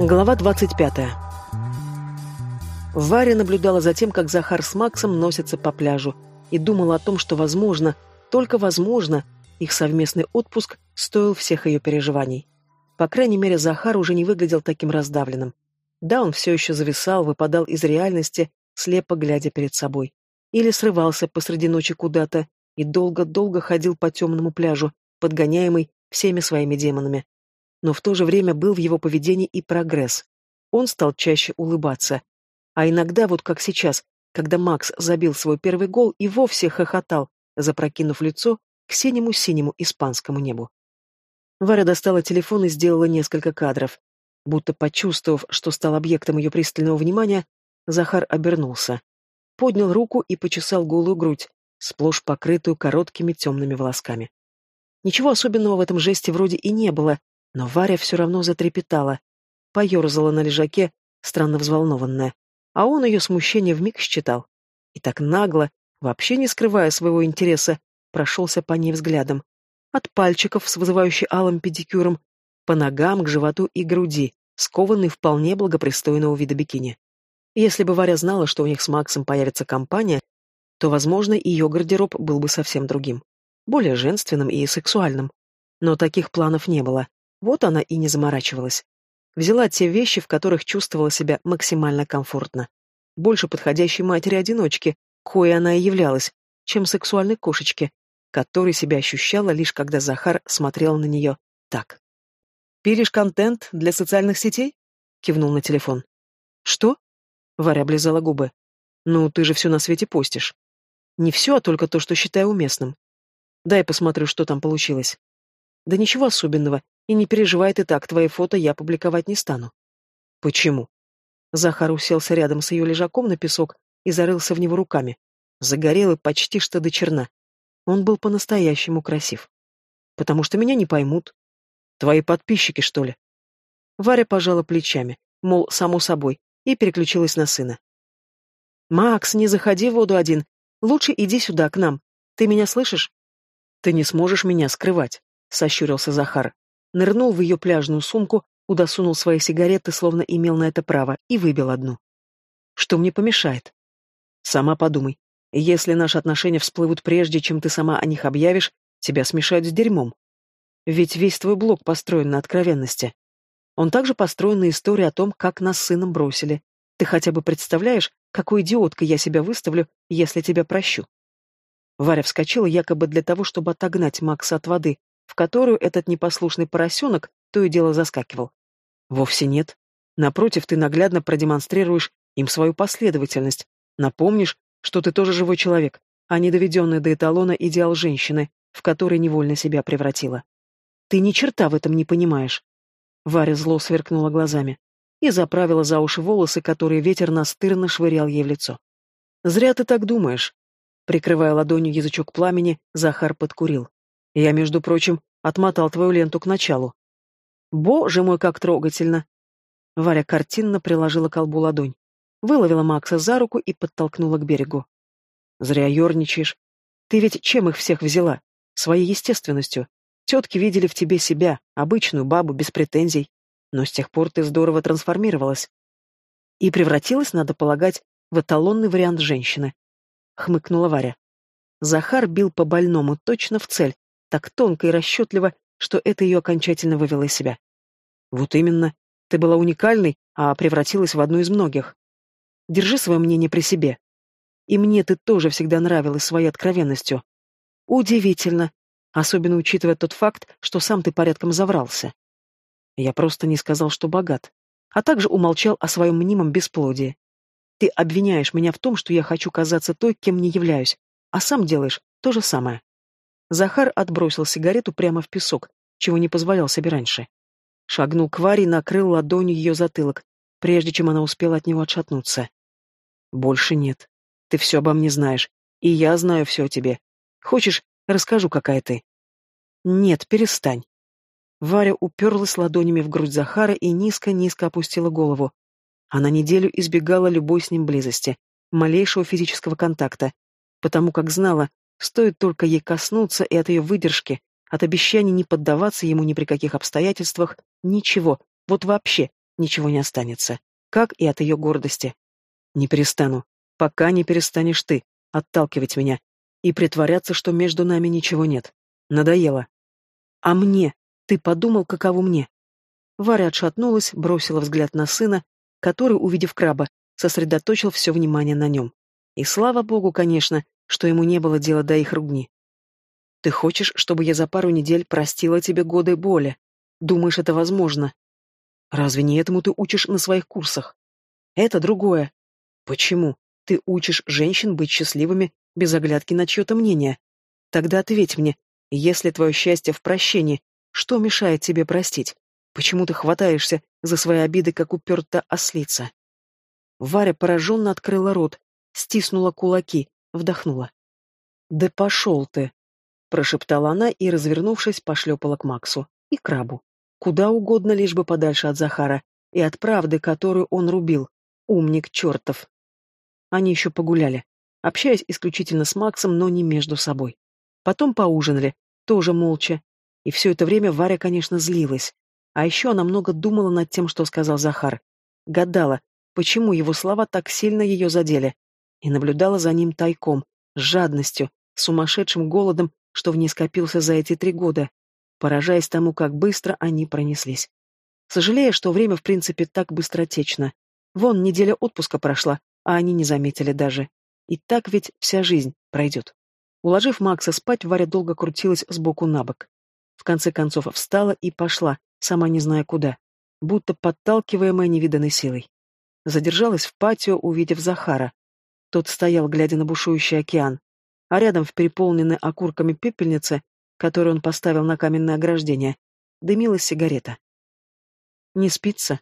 Глава 25. Варя наблюдала за тем, как Захар с Максом носятся по пляжу, и думала о том, что, возможно, только возможно, их совместный отпуск стоил всех ее переживаний. По крайней мере, Захар уже не выглядел таким раздавленным. Да, он все еще зависал, выпадал из реальности, слепо глядя перед собой. Или срывался посреди ночи куда-то и долго-долго ходил по темному пляжу, подгоняемый всеми своими демонами. Но в то же время был в его поведении и прогресс. Он стал чаще улыбаться. А иногда, вот как сейчас, когда Макс забил свой первый гол и вовсе хохотал, запрокинув лицо к синему-синему испанскому небу. Варя достала телефон и сделала несколько кадров. Будто почувствовав, что стал объектом ее пристального внимания, Захар обернулся. Поднял руку и почесал голую грудь, сплошь покрытую короткими темными волосками. Ничего особенного в этом жесте вроде и не было, но Варя все равно затрепетала, поерзала на лежаке, странно взволнованная, а он ее смущение вмиг считал. И так нагло, вообще не скрывая своего интереса, прошелся по ней взглядом. От пальчиков с вызывающей алым педикюром, по ногам, к животу и груди, скованный вполне благопристойного вида бикини. Если бы Варя знала, что у них с Максом появится компания, то, возможно, ее гардероб был бы совсем другим, более женственным и сексуальным. Но таких планов не было. Вот она и не заморачивалась. Взяла те вещи, в которых чувствовала себя максимально комфортно. Больше подходящей матери-одиночки, кое она и являлась, чем сексуальной кошечки, которой себя ощущала лишь когда Захар смотрел на нее так. «Пилишь контент для социальных сетей?» — кивнул на телефон. «Что?» — Варя облизала губы. «Ну, ты же все на свете постишь». «Не все, а только то, что считаю уместным. Дай посмотрю, что там получилось». «Да ничего особенного, и не переживай ты так, твои фото я публиковать не стану». «Почему?» Захар уселся рядом с ее лежаком на песок и зарылся в него руками. Загорелый почти что до черна. Он был по-настоящему красив. «Потому что меня не поймут. Твои подписчики, что ли?» Варя пожала плечами, мол, само собой, и переключилась на сына. «Макс, не заходи в воду один. Лучше иди сюда, к нам. Ты меня слышишь?» «Ты не сможешь меня скрывать», — сощурился Захар. Нырнул в ее пляжную сумку, удосунул свои сигареты, словно имел на это право, и выбил одну. «Что мне помешает?» «Сама подумай. Если наши отношения всплывут прежде, чем ты сама о них объявишь, тебя смешают с дерьмом. Ведь весь твой блог построен на откровенности. Он также построен на истории о том, как нас с сыном бросили. Ты хотя бы представляешь, какой идиоткой я себя выставлю, если тебя прощу?» Варя вскочила якобы для того, чтобы отогнать Макса от воды, в которую этот непослушный поросенок то и дело заскакивал. Вовсе нет. Напротив, ты наглядно продемонстрируешь им свою последовательность, напомнишь, что ты тоже живой человек, а не доведенный до эталона идеал женщины, в который невольно себя превратила. Ты ни черта в этом не понимаешь. Варя зло сверкнула глазами и заправила за уши волосы, которые ветер настырно швырял ей в лицо. «Зря ты так думаешь». Прикрывая ладонью язычок пламени, Захар подкурил. «Я, между прочим, отмотал твою ленту к началу». «Боже мой, как трогательно!» Варя картинно приложила колбу ладонь выловила Макса за руку и подтолкнула к берегу. «Зря ерничаешь. Ты ведь чем их всех взяла? Своей естественностью. Тетки видели в тебе себя, обычную бабу, без претензий. Но с тех пор ты здорово трансформировалась. И превратилась, надо полагать, в эталонный вариант женщины. Хмыкнула Варя. Захар бил по больному, точно в цель, так тонко и расчетливо, что это ее окончательно вывело из себя. Вот именно. Ты была уникальной, а превратилась в одну из многих. Держи свое мнение при себе. И мне ты тоже всегда нравилась своей откровенностью. Удивительно, особенно учитывая тот факт, что сам ты порядком заврался. Я просто не сказал, что богат, а также умолчал о своем мнимом бесплодии. Ты обвиняешь меня в том, что я хочу казаться той, кем не являюсь, а сам делаешь то же самое. Захар отбросил сигарету прямо в песок, чего не позволял себе раньше. Шагнул к Варе и накрыл ладонью ее затылок, прежде чем она успела от него отшатнуться. Больше нет. Ты все обо мне знаешь. И я знаю все о тебе. Хочешь, расскажу, какая ты? Нет, перестань. Варя уперлась ладонями в грудь Захара и низко-низко опустила голову. Она неделю избегала любой с ним близости, малейшего физического контакта, потому как знала, стоит только ей коснуться, и от ее выдержки, От обещаний не поддаваться ему ни при каких обстоятельствах, ничего, вот вообще ничего не останется, как и от ее гордости. Не перестану, пока не перестанешь ты отталкивать меня и притворяться, что между нами ничего нет. Надоело. А мне? Ты подумал, каково мне? Варя отшатнулась, бросила взгляд на сына, который, увидев краба, сосредоточил все внимание на нем. И слава богу, конечно, что ему не было дела до их ругни. Ты хочешь, чтобы я за пару недель простила тебе годы боли? Думаешь, это возможно? Разве не этому ты учишь на своих курсах? Это другое. Почему? Ты учишь женщин быть счастливыми без оглядки на чье-то мнение. Тогда ответь мне, если твое счастье в прощении, что мешает тебе простить? Почему ты хватаешься за свои обиды, как упертая ослица? Варя пораженно открыла рот, стиснула кулаки, вдохнула. «Да пошел ты!» — прошептала она и, развернувшись, пошлепала к Максу и крабу. Куда угодно, лишь бы подальше от Захара и от правды, которую он рубил. Умник чертов. Они еще погуляли, общаясь исключительно с Максом, но не между собой. Потом поужинали, тоже молча. И все это время Варя, конечно, злилась. А еще она много думала над тем, что сказал Захар. Гадала, почему его слова так сильно ее задели. И наблюдала за ним тайком, с жадностью, сумасшедшим голодом, что в ней скопился за эти три года, поражаясь тому, как быстро они пронеслись. Сожалея, что время, в принципе, так быстротечно. Вон, неделя отпуска прошла, а они не заметили даже. И так ведь вся жизнь пройдет. Уложив Макса спать, Варя долго крутилась сбоку на бок. В конце концов встала и пошла, сама не зная куда, будто подталкиваемая невиданной силой. Задержалась в патио, увидев Захара. Тот стоял, глядя на бушующий океан, а рядом в переполненной окурками пепельнице, которую он поставил на каменное ограждение, дымилась сигарета. «Не спится?»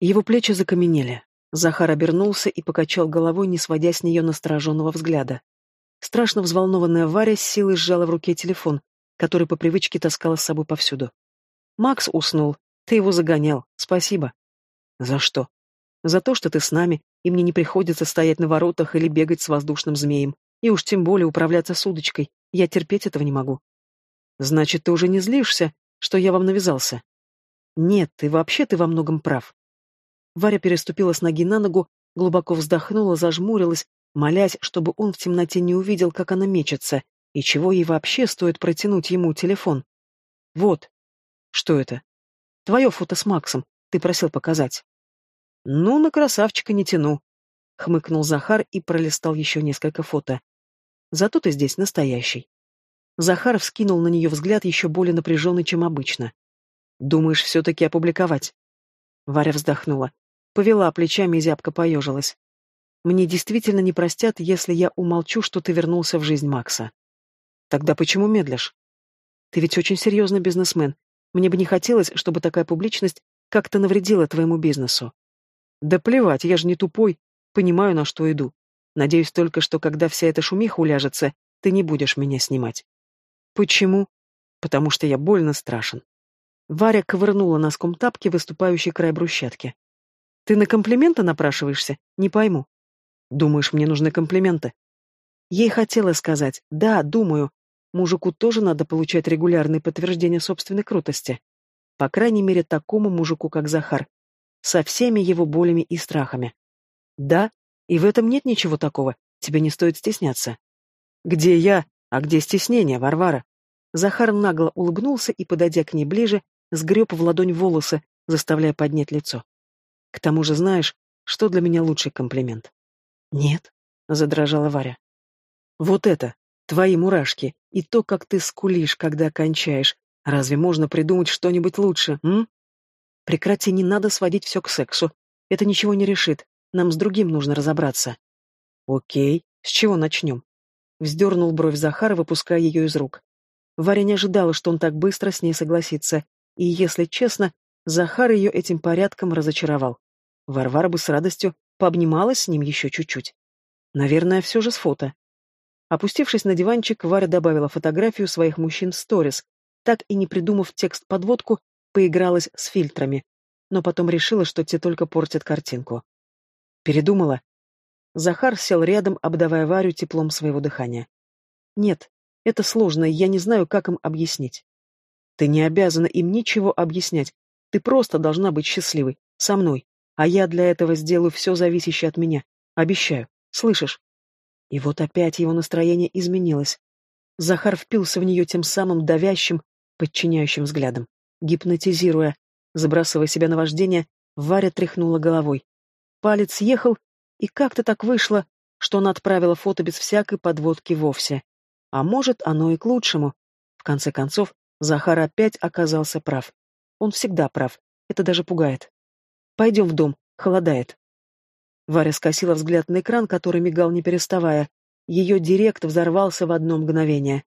Его плечи закаменели. Захар обернулся и покачал головой, не сводя с нее настороженного взгляда. Страшно взволнованная Варя с силой сжала в руке телефон, который по привычке таскала с собой повсюду. «Макс уснул. Ты его загонял. Спасибо». «За что?» «За то, что ты с нами, и мне не приходится стоять на воротах или бегать с воздушным змеем. И уж тем более управляться с удочкой. Я терпеть этого не могу. Значит, ты уже не злишься, что я вам навязался? Нет, ты вообще ты во многом прав. Варя переступила с ноги на ногу, глубоко вздохнула, зажмурилась, молясь, чтобы он в темноте не увидел, как она мечется, и чего ей вообще стоит протянуть ему телефон. Вот. Что это? Твое фото с Максом. Ты просил показать. Ну, на красавчика не тяну. Хмыкнул Захар и пролистал еще несколько фото. Зато ты здесь настоящий. Захар вскинул на нее взгляд еще более напряженный, чем обычно. «Думаешь, все-таки опубликовать?» Варя вздохнула. Повела плечами и зябко поежилась. «Мне действительно не простят, если я умолчу, что ты вернулся в жизнь Макса». «Тогда почему медлишь?» «Ты ведь очень серьезный бизнесмен. Мне бы не хотелось, чтобы такая публичность как-то навредила твоему бизнесу». «Да плевать, я же не тупой. Понимаю, на что иду. Надеюсь только, что когда вся эта шумиха уляжется, ты не будешь меня снимать. Почему? Потому что я больно страшен. Варя ковырнула носком тапки выступающий край брусчатки. Ты на комплименты напрашиваешься? Не пойму. Думаешь, мне нужны комплименты? Ей хотела сказать, да, думаю. Мужику тоже надо получать регулярные подтверждения собственной крутости. По крайней мере, такому мужику, как Захар. Со всеми его болями и страхами. Да, и в этом нет ничего такого. Тебе не стоит стесняться. Где я? А где стеснение, Варвара? Захар нагло улыбнулся и, подойдя к ней ближе, сгреб в ладонь волосы, заставляя поднять лицо. К тому же знаешь, что для меня лучший комплимент? Нет, задрожала Варя. Вот это, твои мурашки, и то, как ты скулишь, когда кончаешь. Разве можно придумать что-нибудь лучше, м? Прекрати, не надо сводить все к сексу. Это ничего не решит. Нам с другим нужно разобраться. Окей, с чего начнем? Вздернул бровь Захара, выпуская ее из рук. Варя не ожидала, что он так быстро с ней согласится, и, если честно, Захар ее этим порядком разочаровал. Варвара бы с радостью пообнималась с ним еще чуть-чуть. Наверное, все же с фото. Опустившись на диванчик, Варя добавила фотографию своих мужчин в сторис, так и не придумав текст подводку, поигралась с фильтрами, но потом решила, что те только портят картинку. Передумала. Захар сел рядом, обдавая Варю теплом своего дыхания. Нет, Это сложно, я не знаю, как им объяснить. Ты не обязана им ничего объяснять. Ты просто должна быть счастливой. Со мной. А я для этого сделаю все зависящее от меня. Обещаю. Слышишь? И вот опять его настроение изменилось. Захар впился в нее тем самым давящим, подчиняющим взглядом. Гипнотизируя, забрасывая себя на вождение, Варя тряхнула головой. Палец съехал, и как-то так вышло, что она отправила фото без всякой подводки вовсе. А может, оно и к лучшему. В конце концов, Захар опять оказался прав. Он всегда прав. Это даже пугает. «Пойдем в дом. Холодает». Варя скосила взгляд на экран, который мигал не переставая. Ее директ взорвался в одно мгновение.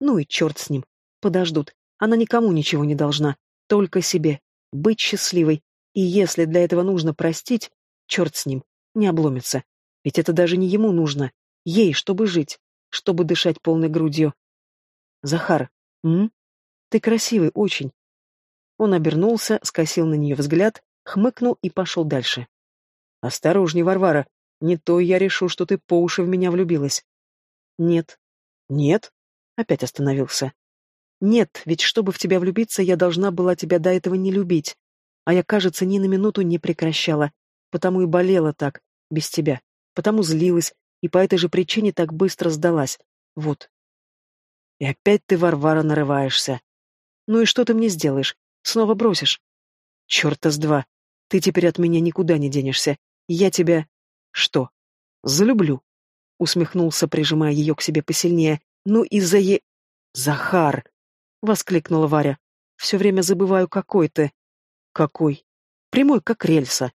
Ну и черт с ним. Подождут. Она никому ничего не должна. Только себе. Быть счастливой. И если для этого нужно простить, черт с ним. Не обломится. Ведь это даже не ему нужно. Ей, чтобы жить. Чтобы дышать полной грудью. Захар, м? Ты красивый, очень. Он обернулся, скосил на нее взгляд, хмыкнул и пошел дальше. «Осторожней, Варвара, не то я решу, что ты по уши в меня влюбилась». «Нет». «Нет?» Опять остановился. «Нет, ведь чтобы в тебя влюбиться, я должна была тебя до этого не любить. А я, кажется, ни на минуту не прекращала, потому и болела так, без тебя, потому злилась, и по этой же причине так быстро сдалась. Вот». «И опять ты, Варвара, нарываешься. Ну и что ты мне сделаешь? Снова бросишь? Черта с два. Ты теперь от меня никуда не денешься. Я тебя... Что? Залюблю. Усмехнулся, прижимая ее к себе посильнее. Ну и за е... Захар! Воскликнула Варя. Все время забываю, какой ты. Какой? Прямой, как рельса.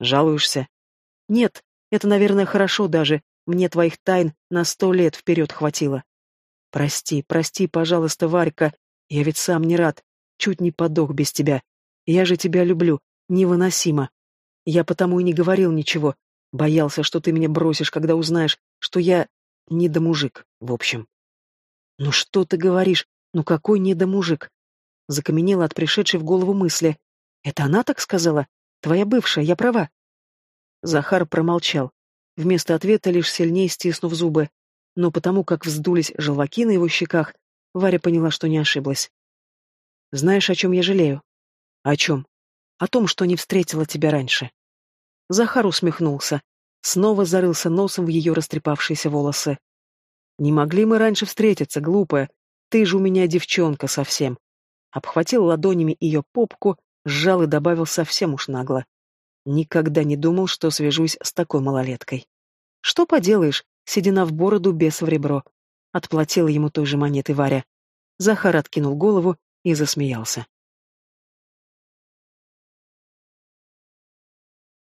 Жалуешься? Нет, это, наверное, хорошо даже. Мне твоих тайн на сто лет вперед хватило. Прости, прости, пожалуйста, Варька. Я ведь сам не рад. Чуть не подох без тебя. Я же тебя люблю. Невыносимо. Я потому и не говорил ничего. Боялся, что ты меня бросишь, когда узнаешь, что я недомужик, в общем. Ну что ты говоришь? Ну какой недомужик? Закаменела от пришедшей в голову мысли. Это она так сказала? Твоя бывшая, я права. Захар промолчал. Вместо ответа лишь сильнее стиснув зубы. Но потому как вздулись желваки на его щеках, Варя поняла, что не ошиблась. Знаешь, о чем я жалею? О чем? О том, что не встретила тебя раньше. Захар усмехнулся. Снова зарылся носом в ее растрепавшиеся волосы. Не могли мы раньше встретиться, глупая. Ты же у меня девчонка совсем. Обхватил ладонями ее попку, сжал и добавил совсем уж нагло. Никогда не думал, что свяжусь с такой малолеткой. Что поделаешь, седина в бороду, без в ребро. Отплатила ему той же монетой Варя. Захар откинул голову и засмеялся.